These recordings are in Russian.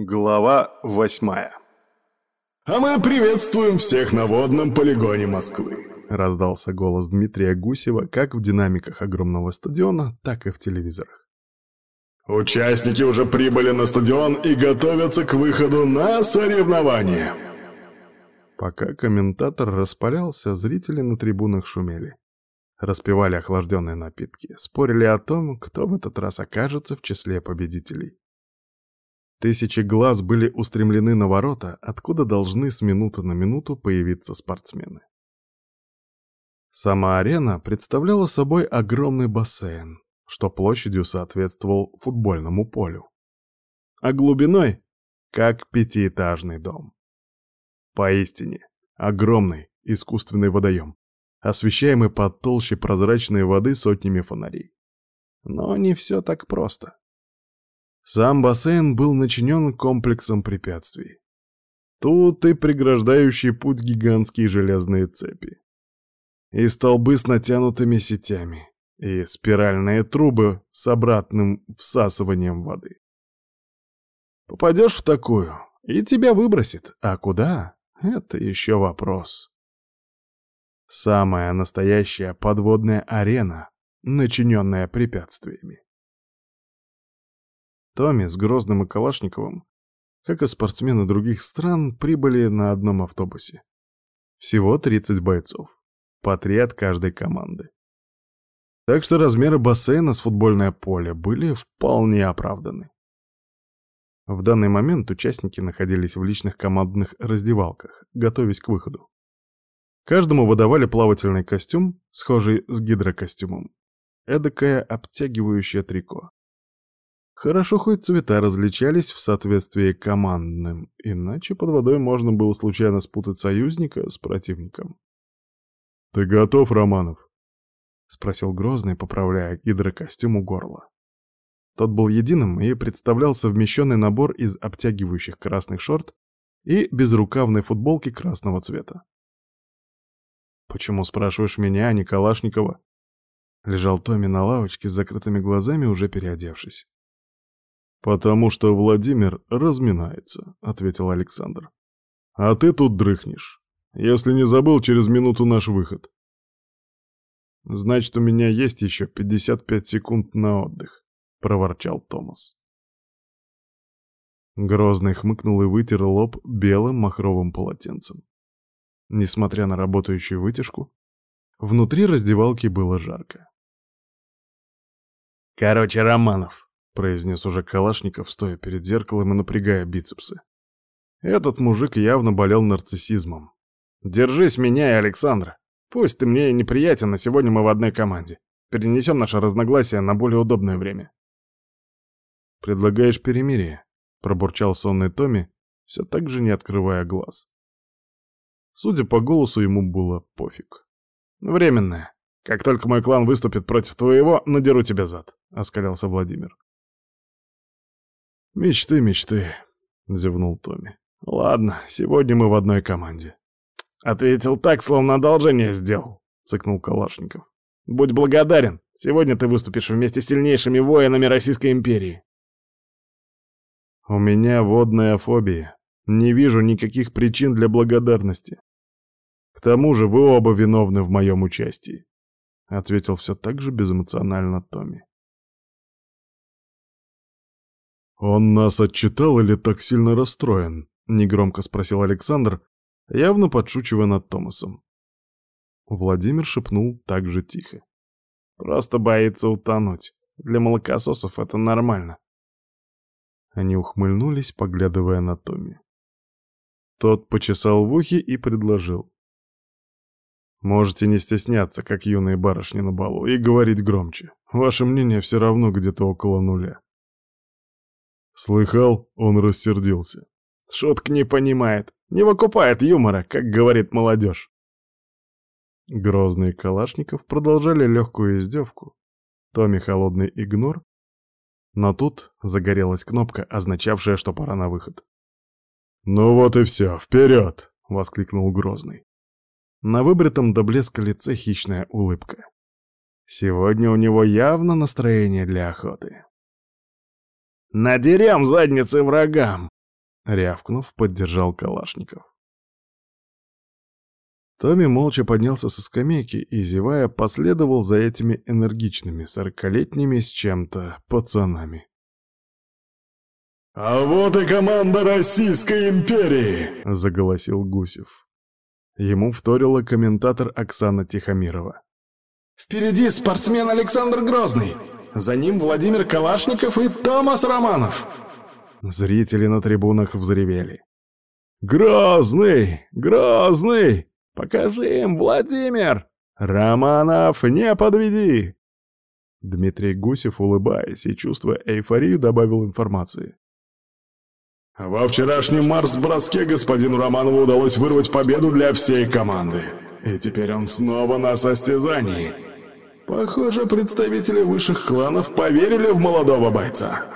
Глава восьмая «А мы приветствуем всех на водном полигоне Москвы!» Раздался голос Дмитрия Гусева как в динамиках огромного стадиона, так и в телевизорах. «Участники уже прибыли на стадион и готовятся к выходу на соревнования!» Пока комментатор распалялся, зрители на трибунах шумели. Распивали охлажденные напитки, спорили о том, кто в этот раз окажется в числе победителей. Тысячи глаз были устремлены на ворота, откуда должны с минуты на минуту появиться спортсмены. Сама арена представляла собой огромный бассейн, что площадью соответствовал футбольному полю, а глубиной — как пятиэтажный дом. Поистине, огромный искусственный водоем, освещаемый под толще прозрачной воды сотнями фонарей. Но не все так просто. Сам бассейн был начинен комплексом препятствий. Тут и преграждающие путь гигантские железные цепи. И столбы с натянутыми сетями, и спиральные трубы с обратным всасыванием воды. Попадешь в такую, и тебя выбросит, а куда — это еще вопрос. Самая настоящая подводная арена, начиненная препятствиями. Томми с Грозным и Калашниковым, как и спортсмены других стран, прибыли на одном автобусе. Всего 30 бойцов, по три от каждой команды. Так что размеры бассейна с футбольное поле были вполне оправданы. В данный момент участники находились в личных командных раздевалках, готовясь к выходу. Каждому выдавали плавательный костюм, схожий с гидрокостюмом. Эдакое обтягивающее трико. Хорошо хоть цвета различались в соответствии командным, иначе под водой можно было случайно спутать союзника с противником. «Ты готов, Романов?» — спросил Грозный, поправляя гидрокостюм у горла. Тот был единым и представлял совмещенный набор из обтягивающих красных шорт и безрукавной футболки красного цвета. «Почему спрашиваешь меня, а не Калашникова?» Лежал Томми на лавочке с закрытыми глазами, уже переодевшись. «Потому что Владимир разминается», — ответил Александр. «А ты тут дрыхнешь. Если не забыл, через минуту наш выход». «Значит, у меня есть еще 55 секунд на отдых», — проворчал Томас. Грозный хмыкнул и вытер лоб белым махровым полотенцем. Несмотря на работающую вытяжку, внутри раздевалки было жарко. «Короче, Романов, произнес уже Калашников, стоя перед зеркалом и напрягая бицепсы. Этот мужик явно болел нарциссизмом. «Держись меня и Александра. Пусть ты мне неприятен, но сегодня мы в одной команде. Перенесем наше разногласие на более удобное время». «Предлагаешь перемирие?» — пробурчал сонный Томми, все так же не открывая глаз. Судя по голосу, ему было пофиг. «Временное. Как только мой клан выступит против твоего, надеру тебя зад», — оскалялся Владимир. «Мечты, мечты», — зевнул Томми. «Ладно, сегодня мы в одной команде». «Ответил так, словно одолжение сделал», — цыкнул Калашников. «Будь благодарен, сегодня ты выступишь вместе с сильнейшими воинами Российской империи». «У меня водная фобия. Не вижу никаких причин для благодарности. К тому же вы оба виновны в моем участии», — ответил все так же безэмоционально Томми. «Он нас отчитал или так сильно расстроен?» — негромко спросил Александр, явно подшучивая над Томасом. Владимир шепнул так же тихо. «Просто боится утонуть. Для молокососов это нормально». Они ухмыльнулись, поглядывая на Томми. Тот почесал в ухе и предложил. «Можете не стесняться, как юные барышни на балу, и говорить громче. Ваше мнение все равно где-то около нуля». Слыхал, он рассердился. Шутка не понимает, не выкупает юмора, как говорит молодежь. Грозный Калашников продолжали легкую издевку. Томми холодный игнор. Но тут загорелась кнопка, означавшая, что пора на выход. «Ну вот и все, вперед!» — воскликнул Грозный. На выбритом до блеска лице хищная улыбка. Сегодня у него явно настроение для охоты. «Надерем задницы врагам!» — рявкнув, поддержал Калашников. Томми молча поднялся со скамейки и, зевая, последовал за этими энергичными сорокалетними с чем-то пацанами. «А вот и команда Российской империи!» — заголосил Гусев. Ему вторила комментатор Оксана Тихомирова. «Впереди спортсмен Александр Грозный! За ним Владимир Калашников и Томас Романов!» Зрители на трибунах взревели. «Грозный! Грозный! Покажи им, Владимир! Романов, не подведи!» Дмитрий Гусев, улыбаясь и чувствуя эйфорию, добавил информации. Во вчерашнем Марс-броске господину Романову удалось вырвать победу для всей команды. И теперь он снова на состязании. Похоже, представители высших кланов поверили в молодого бойца.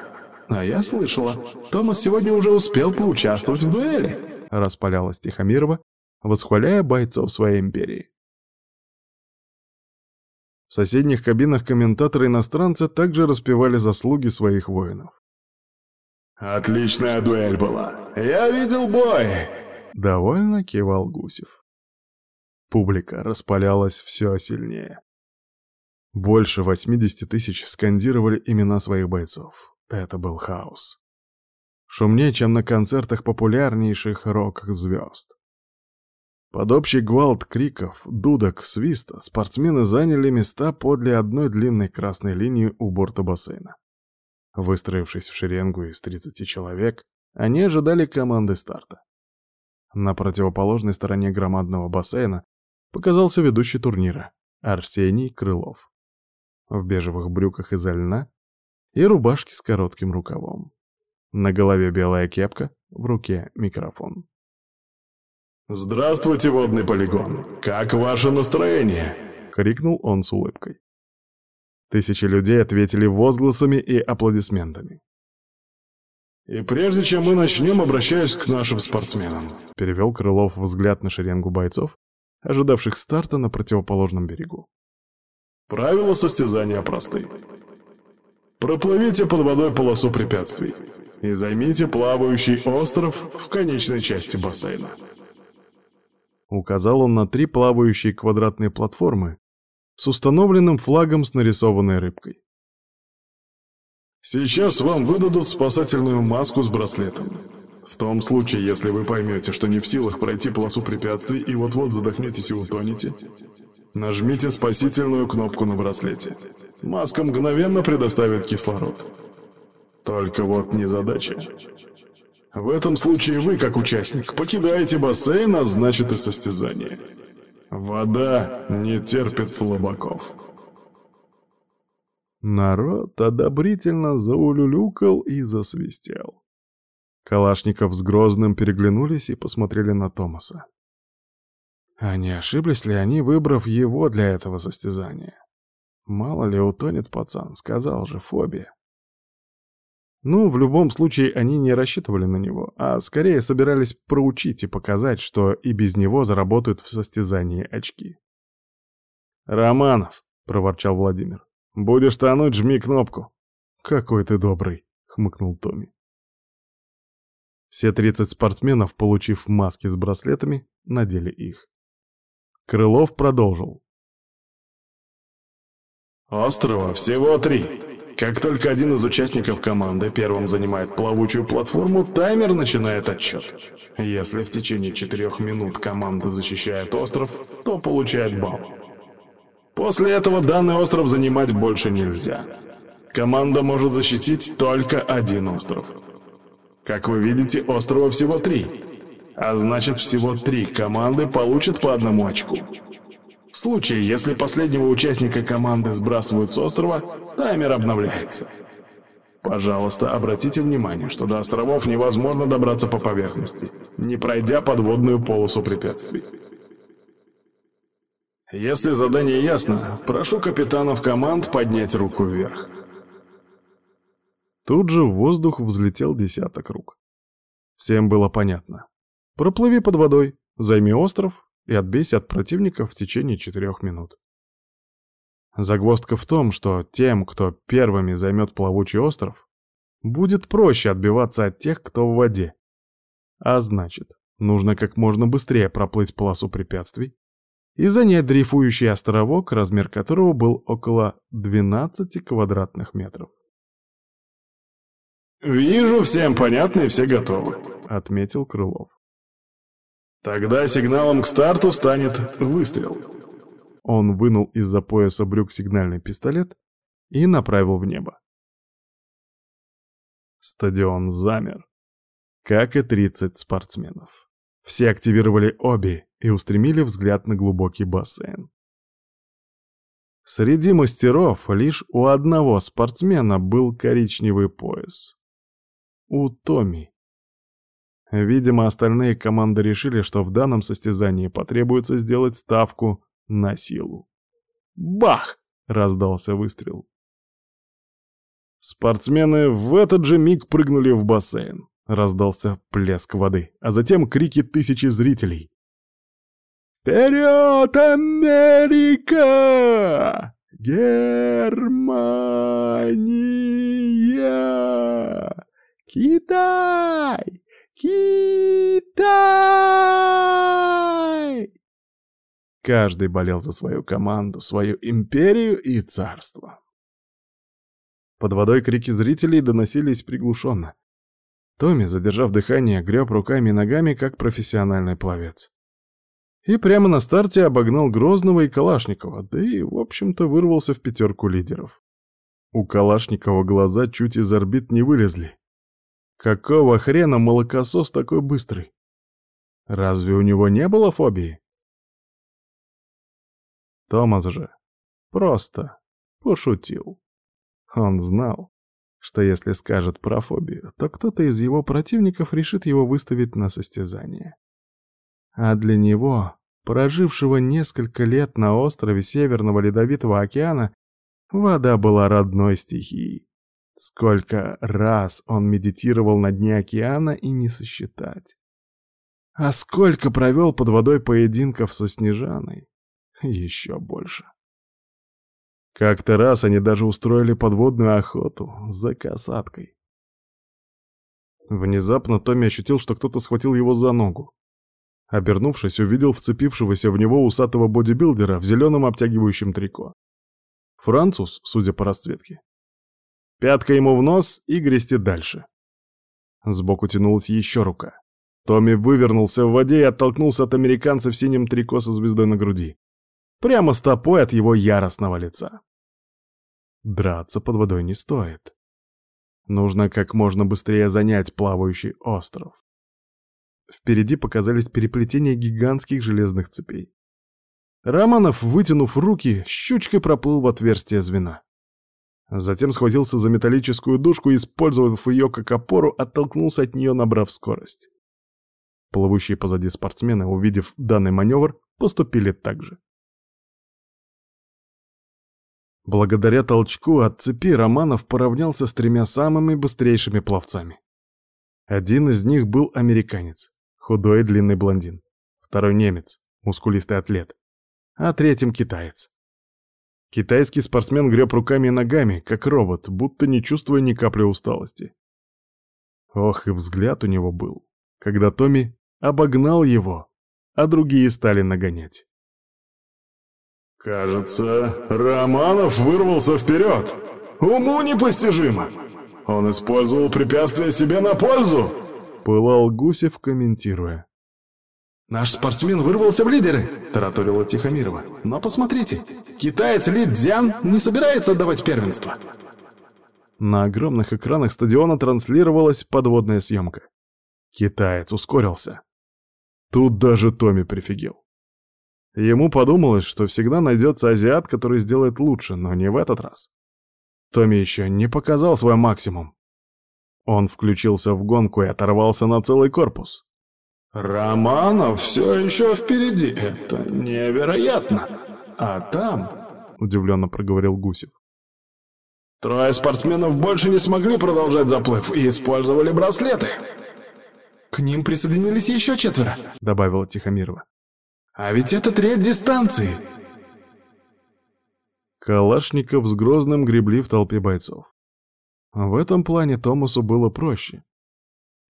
А я слышала, Томас сегодня уже успел поучаствовать в дуэли. Распалялась Тихомирова, восхваляя бойцов своей империи. В соседних кабинах комментаторы-иностранцы также распевали заслуги своих воинов. «Отличная дуэль была! Я видел бой!» Довольно кивал Гусев. Публика распалялась все сильнее. Больше 80 тысяч скандировали имена своих бойцов. Это был хаос. Шумнее, чем на концертах популярнейших рок-звезд. Под общий гвалт криков, дудок, свиста спортсмены заняли места подле одной длинной красной линии у борта бассейна. Выстроившись в шеренгу из 30 человек, они ожидали команды старта. На противоположной стороне громадного бассейна показался ведущий турнира Арсений Крылов. В бежевых брюках из льна и рубашке с коротким рукавом. На голове белая кепка, в руке микрофон. «Здравствуйте, водный полигон! Как ваше настроение?» — крикнул он с улыбкой. Тысячи людей ответили возгласами и аплодисментами. «И прежде чем мы начнем, обращаюсь к нашим спортсменам», — перевел Крылов взгляд на шеренгу бойцов, ожидавших старта на противоположном берегу. «Правила состязания просты. Проплывите под водой полосу препятствий и займите плавающий остров в конечной части бассейна». Указал он на три плавающие квадратные платформы, с установленным флагом с нарисованной рыбкой. «Сейчас вам выдадут спасательную маску с браслетом. В том случае, если вы поймете, что не в силах пройти полосу препятствий и вот-вот задохнетесь и утонете, нажмите спасительную кнопку на браслете. Маска мгновенно предоставит кислород. Только вот не задача. В этом случае вы, как участник, покидаете бассейн, а значит и состязание». Вода не терпит слабаков. Народ одобрительно заулюлюкал и засвистел. Калашников с Грозным переглянулись и посмотрели на Томаса. А не ошиблись ли они, выбрав его для этого состязания? Мало ли утонет пацан, сказал же, фобия. Ну, в любом случае, они не рассчитывали на него, а скорее собирались проучить и показать, что и без него заработают в состязании очки. «Романов», — проворчал Владимир, — «будешь тонуть, жми кнопку». «Какой ты добрый», — хмыкнул Томми. Все тридцать спортсменов, получив маски с браслетами, надели их. Крылов продолжил. «Острова всего три. Как только один из участников команды первым занимает плавучую платформу, таймер начинает отсчет. Если в течение четырех минут команда защищает остров, то получает балл. После этого данный остров занимать больше нельзя. Команда может защитить только один остров. Как вы видите, острова всего три. А значит, всего три команды получат по одному очку. В случае, если последнего участника команды сбрасывают с острова, таймер обновляется. Пожалуйста, обратите внимание, что до островов невозможно добраться по поверхности, не пройдя подводную полосу препятствий. Если задание ясно, прошу капитанов команд поднять руку вверх. Тут же в воздух взлетел десяток рук. Всем было понятно. Проплыви под водой, займи остров и отбейся от противника в течение четырех минут. Загвоздка в том, что тем, кто первыми займет плавучий остров, будет проще отбиваться от тех, кто в воде, А значит, нужно как можно быстрее проплыть полосу препятствий и занять дрейфующий островок, размер которого был около 12 квадратных метров. «Вижу, всем понятно и все готовы», — отметил Крылов. «Тогда сигналом к старту станет выстрел». Он вынул из-за пояса брюк сигнальный пистолет и направил в небо. Стадион замер, как и 30 спортсменов. Все активировали обе и устремили взгляд на глубокий бассейн. Среди мастеров лишь у одного спортсмена был коричневый пояс. У Томи. Видимо, остальные команды решили, что в данном состязании потребуется сделать ставку на силу. «Бах!» — раздался выстрел. Спортсмены в этот же миг прыгнули в бассейн. Раздался плеск воды, а затем крики тысячи зрителей. «Вперед, Америка! Германия! Китай! Китай!» Каждый болел за свою команду, свою империю и царство. Под водой крики зрителей доносились приглушенно. Томми, задержав дыхание, греб руками и ногами, как профессиональный пловец. И прямо на старте обогнал Грозного и Калашникова, да и, в общем-то, вырвался в пятерку лидеров. У Калашникова глаза чуть из орбит не вылезли. Какого хрена молокосос такой быстрый? Разве у него не было фобии? Томас же просто пошутил. Он знал, что если скажет про фобию, то кто-то из его противников решит его выставить на состязание. А для него, прожившего несколько лет на острове Северного Ледовитого океана, вода была родной стихией. Сколько раз он медитировал на дне океана и не сосчитать. А сколько провел под водой поединков со Снежаной, еще больше. Как-то раз они даже устроили подводную охоту за касаткой. Внезапно Томми ощутил, что кто-то схватил его за ногу. Обернувшись, увидел вцепившегося в него усатого бодибилдера в зеленом обтягивающем трико. Француз, судя по расцветке. Пятка ему в нос и грести дальше. Сбоку тянулась еще рука. Томми вывернулся в воде и оттолкнулся от американца в синем трико со звездой на груди. Прямо стопой от его яростного лица. Драться под водой не стоит. Нужно как можно быстрее занять плавающий остров. Впереди показались переплетения гигантских железных цепей. Романов, вытянув руки, щучкой проплыл в отверстие звена. Затем схватился за металлическую дужку и, использовав ее как опору, оттолкнулся от нее, набрав скорость. Плывущие позади спортсмены, увидев данный маневр, поступили так же. Благодаря толчку от цепи Романов поравнялся с тремя самыми быстрейшими пловцами. Один из них был американец, худой длинный блондин. Второй немец, мускулистый атлет. А третьим китаец. Китайский спортсмен греб руками и ногами, как робот, будто не чувствуя ни капли усталости. Ох, и взгляд у него был, когда Томми обогнал его, а другие стали нагонять. Кажется, Романов вырвался вперед. Уму непостижимо. Он использовал препятствие себе на пользу. Пылал Гусев, комментируя. «Наш спортсмен вырвался в лидеры», — тараторила Тихомирова. «Но посмотрите, китаец Ли Цзян не собирается отдавать первенство». На огромных экранах стадиона транслировалась подводная съемка. Китаец ускорился. Тут даже Томми прифигел. Ему подумалось, что всегда найдется азиат, который сделает лучше, но не в этот раз. Томми еще не показал свой максимум. Он включился в гонку и оторвался на целый корпус. «Романов все еще впереди, это невероятно! А там...» — удивленно проговорил Гусев. «Трое спортсменов больше не смогли продолжать заплыв и использовали браслеты!» «К ним присоединились еще четверо», — добавила Тихомирова. А ведь это треть дистанции!» Калашников с Грозным гребли в толпе бойцов. В этом плане Томасу было проще.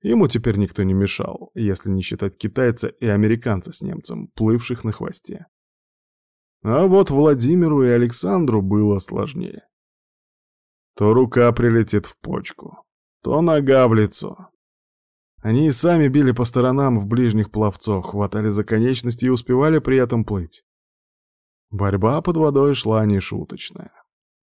Ему теперь никто не мешал, если не считать китайца и американца с немцем, плывших на хвосте. А вот Владимиру и Александру было сложнее. То рука прилетит в почку, то нога в лицо. Они и сами били по сторонам в ближних пловцов, хватали за конечности и успевали при этом плыть. Борьба под водой шла нешуточная.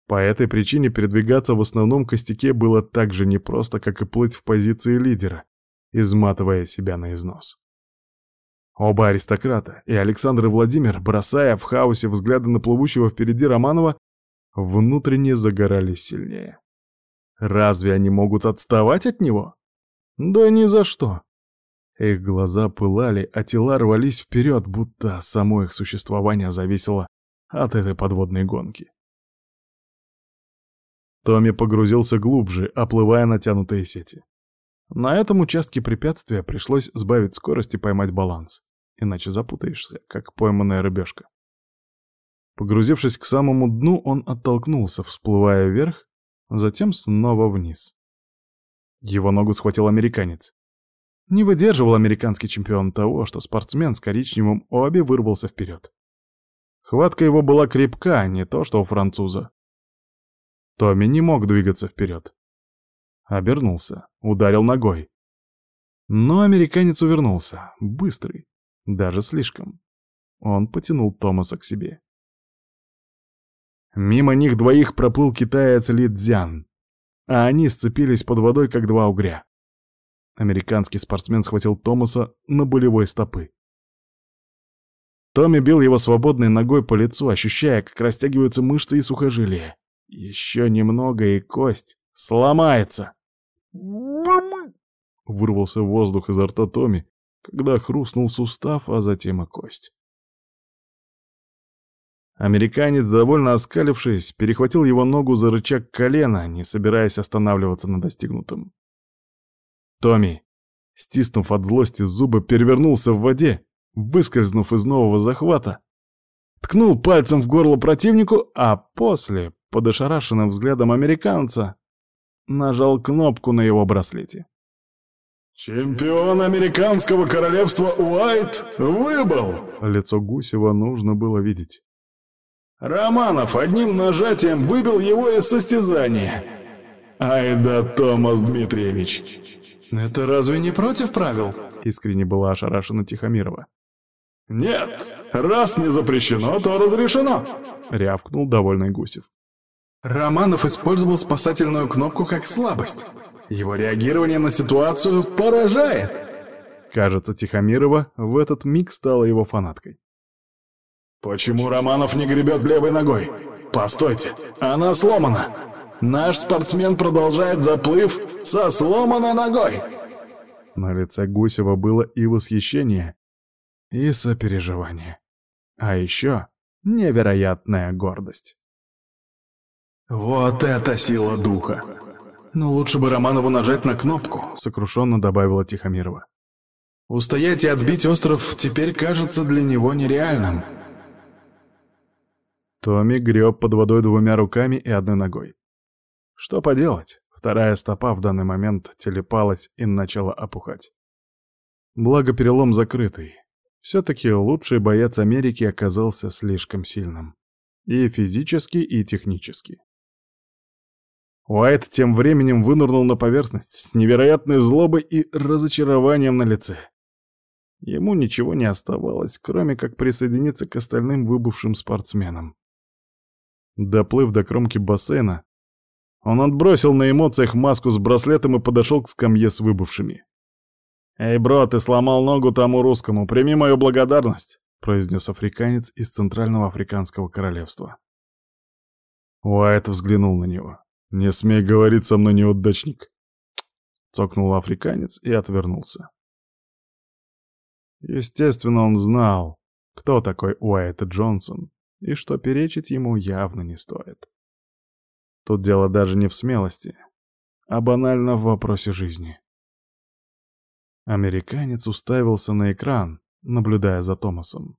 По этой причине передвигаться в основном костяке было так же непросто, как и плыть в позиции лидера, изматывая себя на износ. Оба аристократа, и Александр и Владимир, бросая в хаосе взгляды на плывущего впереди Романова, внутренне загорались сильнее. Разве они могут отставать от него? Да ни за что. Их глаза пылали, а тела рвались вперед, будто само их существование зависело от этой подводной гонки. Томми погрузился глубже, оплывая натянутые сети. На этом участке препятствия пришлось сбавить скорость и поймать баланс, иначе запутаешься, как пойманная рыбешка. Погрузившись к самому дну, он оттолкнулся, всплывая вверх, затем снова вниз. Его ногу схватил американец. Не выдерживал американский чемпион того, что спортсмен с коричневым обе вырвался вперед. Хватка его была крепка, не то что у француза. Томми не мог двигаться вперед. Обернулся, ударил ногой. Но американец увернулся, быстрый, даже слишком. Он потянул Томаса к себе. Мимо них двоих проплыл китаец Ли Цзян, а они сцепились под водой, как два угря. Американский спортсмен схватил Томаса на болевой стопы. Томми бил его свободной ногой по лицу, ощущая, как растягиваются мышцы и сухожилия. Еще немного, и кость сломается. Вырвался воздух изо рта Томми, когда хрустнул сустав, а затем и кость. Американец, довольно оскалившись, перехватил его ногу за рычаг колена, не собираясь останавливаться на достигнутом. Томми, стиснув от злости зубы, перевернулся в воде, выскользнув из нового захвата, ткнул пальцем в горло противнику, а после, под ошарашенным взглядом американца, нажал кнопку на его браслете. «Чемпион американского королевства Уайт выбыл!» Лицо Гусева нужно было видеть. Романов одним нажатием выбил его из состязания. Ай да, Томас Дмитриевич. Это разве не против правил? Искренне была ошарашена Тихомирова. Нет, раз не запрещено, то разрешено. Рявкнул довольный Гусев. Романов использовал спасательную кнопку как слабость. Его реагирование на ситуацию поражает. Кажется, Тихомирова в этот миг стала его фанаткой. «Почему Романов не гребет левой ногой? Постойте, она сломана! Наш спортсмен продолжает заплыв со сломанной ногой!» На лице Гусева было и восхищение, и сопереживание. А еще невероятная гордость. «Вот это сила духа! Но лучше бы Романову нажать на кнопку», — сокрушенно добавила Тихомирова. «Устоять и отбить остров теперь кажется для него нереальным». Томми греб под водой двумя руками и одной ногой. Что поделать, вторая стопа в данный момент телепалась и начала опухать. Благо перелом закрытый. Все-таки лучший боец Америки оказался слишком сильным. И физически, и технически. Уайт тем временем вынырнул на поверхность с невероятной злобой и разочарованием на лице. Ему ничего не оставалось, кроме как присоединиться к остальным выбывшим спортсменам. Доплыв до кромки бассейна, он отбросил на эмоциях маску с браслетом и подошел к скамье с выбывшими. «Эй, бро, ты сломал ногу тому русскому, прими мою благодарность», — произнес африканец из Центрального Африканского Королевства. Уайт взглянул на него. «Не смей говорить со мной, неудачник!» Цокнул африканец и отвернулся. Естественно, он знал, кто такой Уайт Джонсон, и что перечить ему явно не стоит. Тут дело даже не в смелости, а банально в вопросе жизни. Американец уставился на экран, наблюдая за Томасом.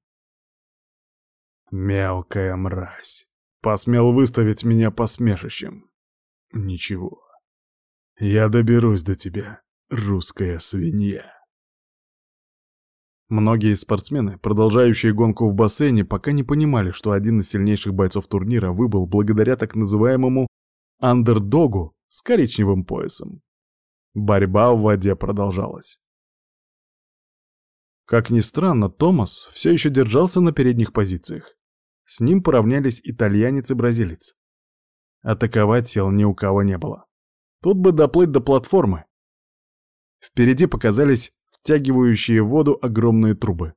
«Мелкая мразь! Посмел выставить меня посмешищем! Ничего. Я доберусь до тебя. русская свинья. Многие спортсмены, продолжающие гонку в бассейне, пока не понимали, что один из сильнейших бойцов турнира выбыл благодаря так называемому андердогу с коричневым поясом. Борьба в воде продолжалась. Как ни странно, Томас все еще держался на передних позициях. С ним поравнялись итальянец и бразилец. Атаковать сил ни у кого не было. Тут бы доплыть до платформы. Впереди показались втягивающие воду огромные трубы.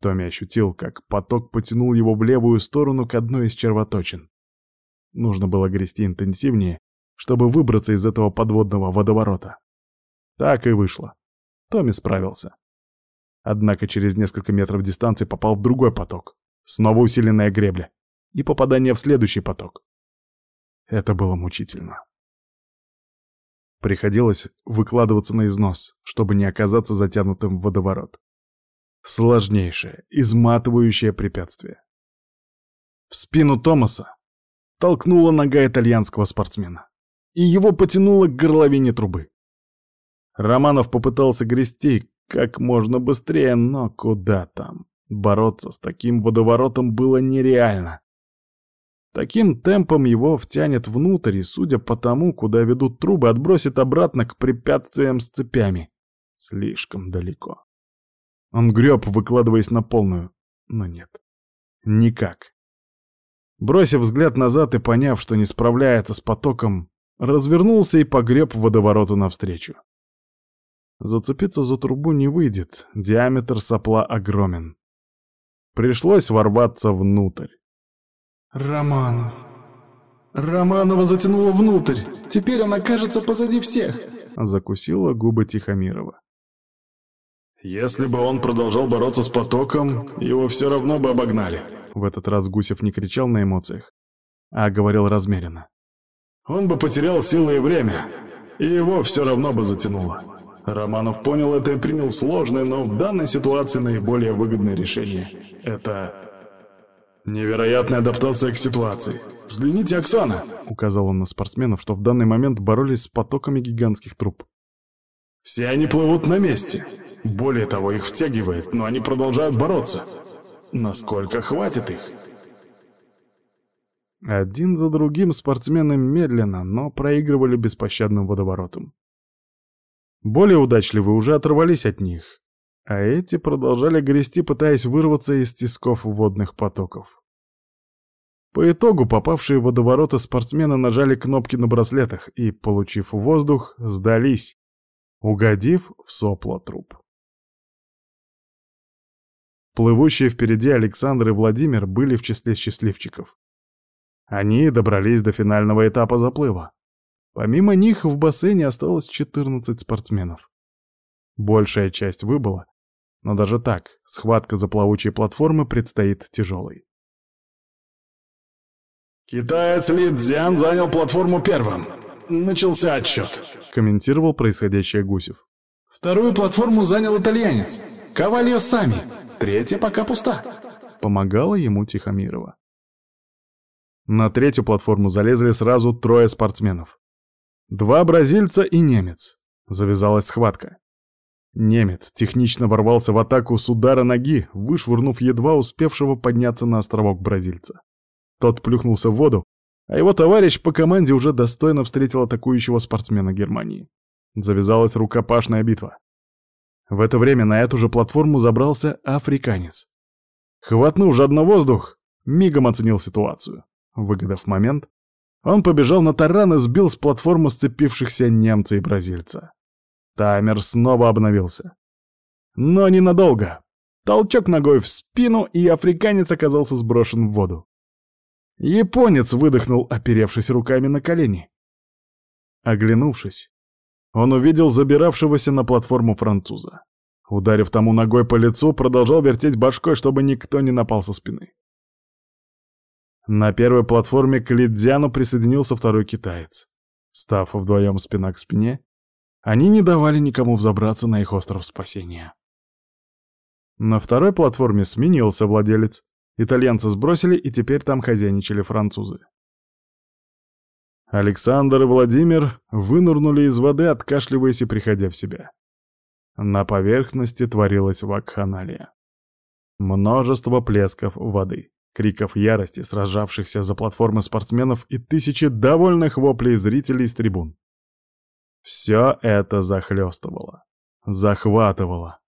Томми ощутил, как поток потянул его в левую сторону к одной из червоточин. Нужно было грести интенсивнее, чтобы выбраться из этого подводного водоворота. Так и вышло. Томми справился. Однако через несколько метров дистанции попал в другой поток. Снова усиленная гребля. И попадание в следующий поток. Это было мучительно. Приходилось выкладываться на износ, чтобы не оказаться затянутым в водоворот. Сложнейшее, изматывающее препятствие. В спину Томаса толкнула нога итальянского спортсмена, и его потянуло к горловине трубы. Романов попытался грести как можно быстрее, но куда там? Бороться с таким водоворотом было нереально. Таким темпом его втянет внутрь и, судя по тому, куда ведут трубы, отбросит обратно к препятствиям с цепями. Слишком далеко. Он греб, выкладываясь на полную, но нет. Никак. Бросив взгляд назад и поняв, что не справляется с потоком, развернулся и погреб водовороту навстречу. Зацепиться за трубу не выйдет, диаметр сопла огромен. Пришлось ворваться внутрь. Романов. Романова затянуло внутрь. Теперь он окажется позади всех. Закусила губы Тихомирова. Если бы он продолжал бороться с потоком, его все равно бы обогнали. В этот раз Гусев не кричал на эмоциях, а говорил размеренно. Он бы потерял силы и время, и его все равно бы затянуло. Романов понял это и принял сложное, но в данной ситуации наиболее выгодное решение. Это Невероятная адаптация к ситуации. Взгляните, Оксана!» — указал он на спортсменов, что в данный момент боролись с потоками гигантских труб. «Все они плывут на месте. Более того, их втягивает, но они продолжают бороться. Насколько хватит их?» Один за другим спортсмены медленно, но проигрывали беспощадным водоворотом. Более удачливые уже оторвались от них, а эти продолжали грести, пытаясь вырваться из тисков водных потоков. По итогу попавшие в водовороты спортсмены нажали кнопки на браслетах и, получив воздух, сдались, угодив в сопло труп. Плывущие впереди Александр и Владимир были в числе счастливчиков. Они добрались до финального этапа заплыва. Помимо них в бассейне осталось 14 спортсменов. Большая часть выбыла, но даже так, схватка за плавучие платформы предстоит тяжелой. «Китаец Ли Цзян занял платформу первым. Начался отсчет», — комментировал происходящее Гусев. «Вторую платформу занял итальянец. Кавальо сами. Третья пока пуста». Помогала ему Тихомирова. На третью платформу залезли сразу трое спортсменов. Два бразильца и немец. Завязалась схватка. Немец технично ворвался в атаку с удара ноги, вышвырнув едва успевшего подняться на островок бразильца. Тот плюхнулся в воду, а его товарищ по команде уже достойно встретил атакующего спортсмена Германии. Завязалась рукопашная битва. В это время на эту же платформу забрался африканец. Хватнув жадно воздух, мигом оценил ситуацию. Выгодав момент, он побежал на таран и сбил с платформы сцепившихся немца и бразильца. Таймер снова обновился. Но ненадолго. Толчок ногой в спину, и африканец оказался сброшен в воду. Японец выдохнул, оперевшись руками на колени. Оглянувшись, он увидел забиравшегося на платформу француза. Ударив тому ногой по лицу, продолжал вертеть башкой, чтобы никто не напал со спины. На первой платформе к Лидзяну присоединился второй китаец. Став вдвоем спина к спине, они не давали никому взобраться на их остров спасения. На второй платформе сменился владелец. Итальянцы сбросили, и теперь там хозяйничали французы. Александр и Владимир вынырнули из воды, откашливаясь и приходя в себя. На поверхности творилась вакханалия. Множество плесков воды, криков ярости сражавшихся за платформы спортсменов и тысячи довольных воплей зрителей с трибун. Все это захлестывало, захватывало,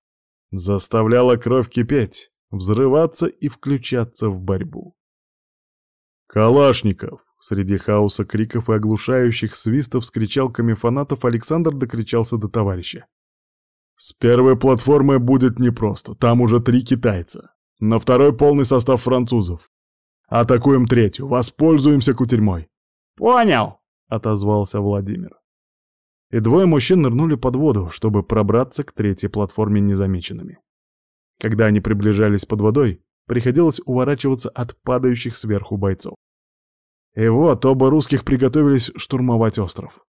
заставляло кровь кипеть, взрываться и включаться в борьбу. «Калашников!» Среди хаоса криков и оглушающих свистов с кричалками фанатов Александр докричался до товарища. «С первой платформой будет непросто, там уже три китайца. На второй полный состав французов. Атакуем третью, воспользуемся кутерьмой». «Понял!» — отозвался Владимир. И двое мужчин нырнули под воду, чтобы пробраться к третьей платформе незамеченными. Когда они приближались под водой, приходилось уворачиваться от падающих сверху бойцов. И вот оба русских приготовились штурмовать остров.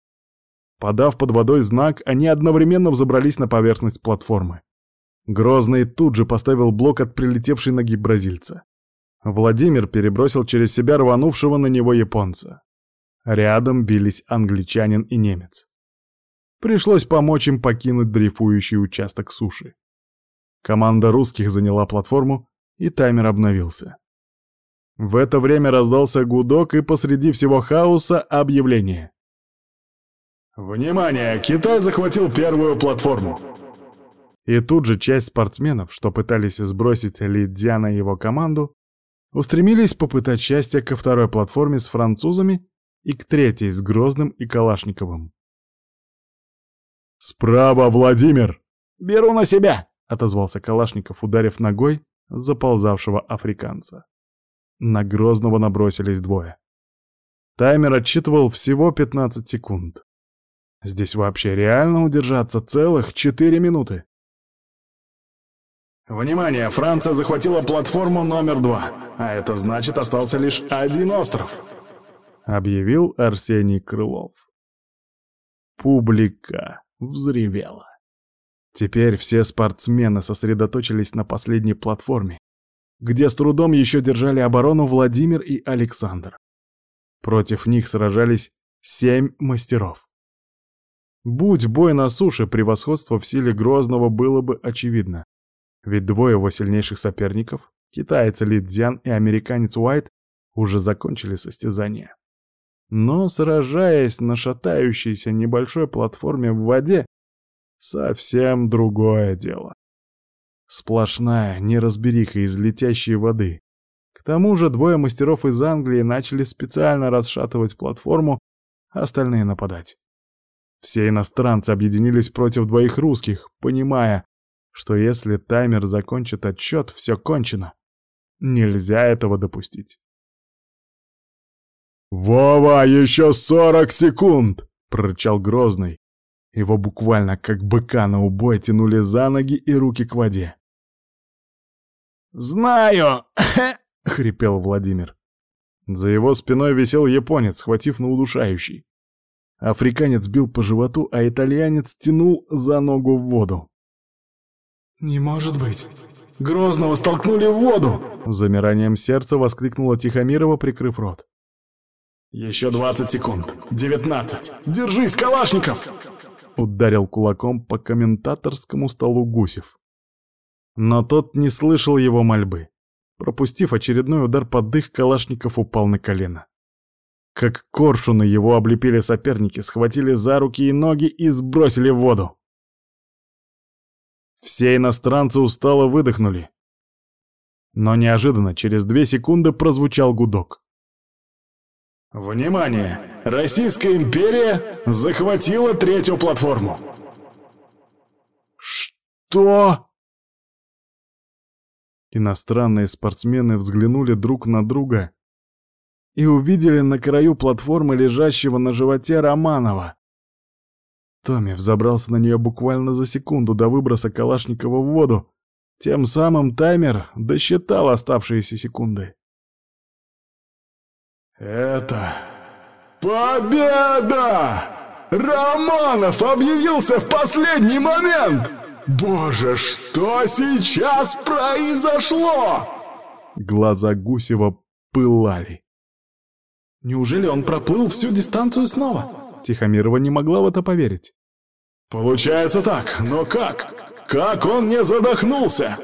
Подав под водой знак, они одновременно взобрались на поверхность платформы. Грозный тут же поставил блок от прилетевшей ноги бразильца. Владимир перебросил через себя рванувшего на него японца. Рядом бились англичанин и немец. Пришлось помочь им покинуть дрейфующий участок суши. Команда русских заняла платформу, и таймер обновился. В это время раздался гудок, и посреди всего хаоса объявление. «Внимание! Китай захватил первую платформу!» И тут же часть спортсменов, что пытались сбросить Ли Дзяна и его команду, устремились попытать счастье ко второй платформе с французами и к третьей с Грозным и Калашниковым. «Справа, Владимир!» «Беру на себя!» — отозвался Калашников, ударив ногой заползавшего африканца. На Грозного набросились двое. Таймер отсчитывал всего 15 секунд. Здесь вообще реально удержаться целых 4 минуты. «Внимание! Франция захватила платформу номер два, а это значит, остался лишь один остров!» — объявил Арсений Крылов. Публика взревела. Теперь все спортсмены сосредоточились на последней платформе, где с трудом еще держали оборону Владимир и Александр. Против них сражались семь мастеров. Будь бой на суше, превосходство в силе Грозного было бы очевидно. Ведь двое его сильнейших соперников, китаец Ли Цзян и американец Уайт, уже закончили состязание. Но сражаясь на шатающейся небольшой платформе в воде, совсем другое дело. Сплошная неразбериха из летящей воды. К тому же двое мастеров из Англии начали специально расшатывать платформу, а остальные нападать. Все иностранцы объединились против двоих русских, понимая, что если таймер закончит отсчет, все кончено. Нельзя этого допустить. «Вова, еще сорок секунд!» — прорычал Грозный. Его буквально как быка на убой тянули за ноги и руки к воде. «Знаю!» — хрипел Владимир. За его спиной висел японец, схватив на удушающий. Африканец бил по животу, а итальянец тянул за ногу в воду. «Не может быть! Грозного столкнули в воду!» Замиранием сердца воскликнула Тихомирова, прикрыв рот. «Еще двадцать секунд! Девятнадцать! Держись, Калашников!» Ударил кулаком по комментаторскому столу Гусев. Но тот не слышал его мольбы. Пропустив очередной удар под дых, Калашников упал на колено. Как коршуны его облепили соперники, схватили за руки и ноги и сбросили в воду. Все иностранцы устало выдохнули. Но неожиданно, через две секунды прозвучал гудок. «Внимание! Российская империя захватила третью платформу!» «Что?» Иностранные спортсмены взглянули друг на друга и увидели на краю платформы лежащего на животе Романова. Томми взобрался на нее буквально за секунду до выброса Калашникова в воду, тем самым таймер досчитал оставшиеся секунды. «Это победа! Романов объявился в последний момент!» «Боже, что сейчас произошло?» Глаза Гусева пылали. Неужели он проплыл всю дистанцию снова? Тихомирова не могла в это поверить. Получается так, но как? Как он не задохнулся?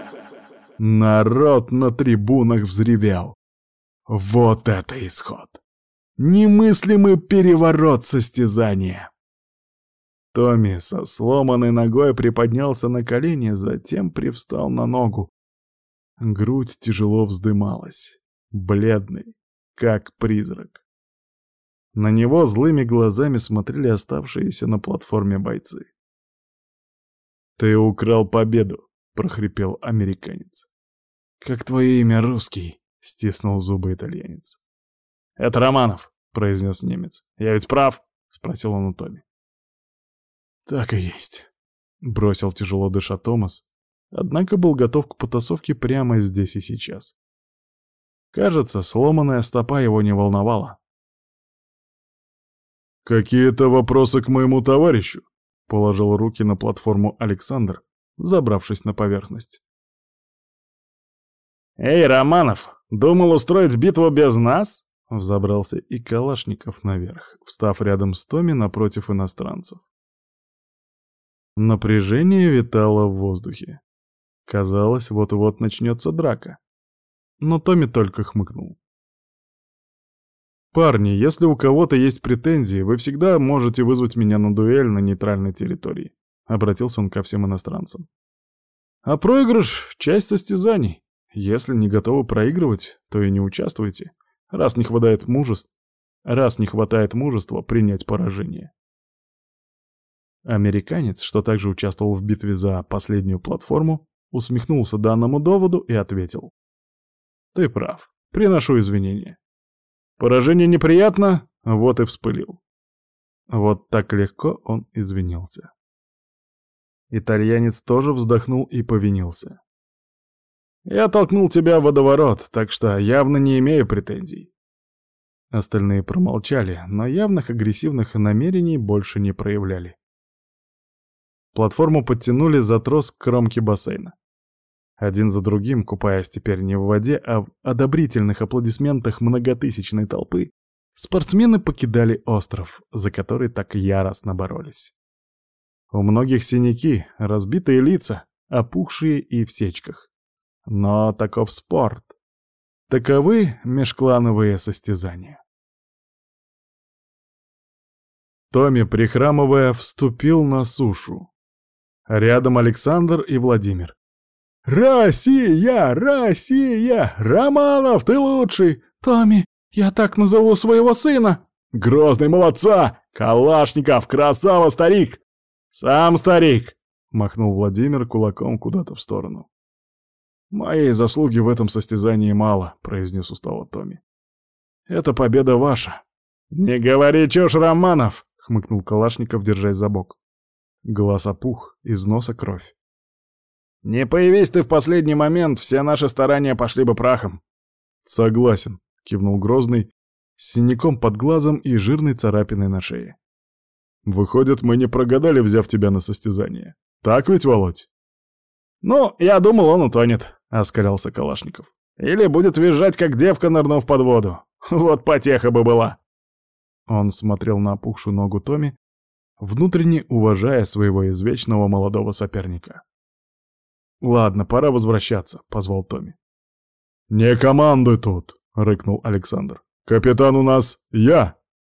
Народ на трибунах взревел. Вот это исход! Немыслимый переворот состязания! Томми со сломанной ногой приподнялся на колени, затем привстал на ногу. Грудь тяжело вздымалась, бледный, как призрак. На него злыми глазами смотрели оставшиеся на платформе бойцы. «Ты украл победу!» — прохрипел американец. «Как твое имя, русский?» — стиснул зубы итальянец. «Это Романов», — произнес немец. «Я ведь прав?» — спросил он у Томми. «Так и есть», — бросил тяжело дыша Томас, однако был готов к потасовке прямо здесь и сейчас. Кажется, сломанная стопа его не волновала. «Какие-то вопросы к моему товарищу?» — положил руки на платформу Александр, забравшись на поверхность. «Эй, Романов, думал устроить битву без нас?» Взобрался и Калашников наверх, встав рядом с Томи напротив иностранцев. Напряжение витало в воздухе. Казалось, вот-вот начнется драка. Но Томми только хмыкнул. «Парни, если у кого-то есть претензии, вы всегда можете вызвать меня на дуэль на нейтральной территории», — обратился он ко всем иностранцам. «А проигрыш — часть состязаний. Если не готовы проигрывать, то и не участвуйте, раз не хватает мужества, раз не хватает мужества принять поражение». Американец, что также участвовал в битве за последнюю платформу, усмехнулся данному доводу и ответил. «Ты прав. Приношу извинения. Поражение неприятно, вот и вспылил». Вот так легко он извинился. Итальянец тоже вздохнул и повинился. «Я толкнул тебя в водоворот, так что явно не имею претензий». Остальные промолчали, но явных агрессивных намерений больше не проявляли. Платформу подтянули за трос к кромке бассейна. Один за другим, купаясь теперь не в воде, а в одобрительных аплодисментах многотысячной толпы, спортсмены покидали остров, за который так яростно боролись. У многих синяки, разбитые лица, опухшие и в сечках. Но таков спорт. Таковы межклановые состязания. Томми, прихрамывая, вступил на сушу. Рядом Александр и Владимир. «Россия! Россия! Романов, ты лучший! Томми, я так назову своего сына!» «Грозный молодца! Калашников, красава, старик!» «Сам старик!» — махнул Владимир кулаком куда-то в сторону. «Моей заслуги в этом состязании мало», — произнес устало Томми. «Это победа ваша». «Не говори чушь, Романов!» — хмыкнул Калашников, держась за бок. Глаз опух, из носа кровь. «Не появись ты в последний момент, все наши старания пошли бы прахом». «Согласен», — кивнул Грозный, с синяком под глазом и жирной царапиной на шее. «Выходит, мы не прогадали, взяв тебя на состязание. Так ведь, Володь?» «Ну, я думал, он утонет», — оскалялся Калашников. «Или будет визжать, как девка, нырнув под воду. Вот потеха бы была». Он смотрел на опухшую ногу Томи, внутренне уважая своего извечного молодого соперника. «Ладно, пора возвращаться», — позвал Томми. «Не командуй тут», — рыкнул Александр. «Капитан у нас я».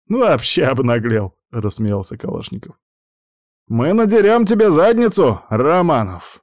«Ну, вообще обнаглел», — рассмеялся Калашников. «Мы надерем тебе задницу, Романов!»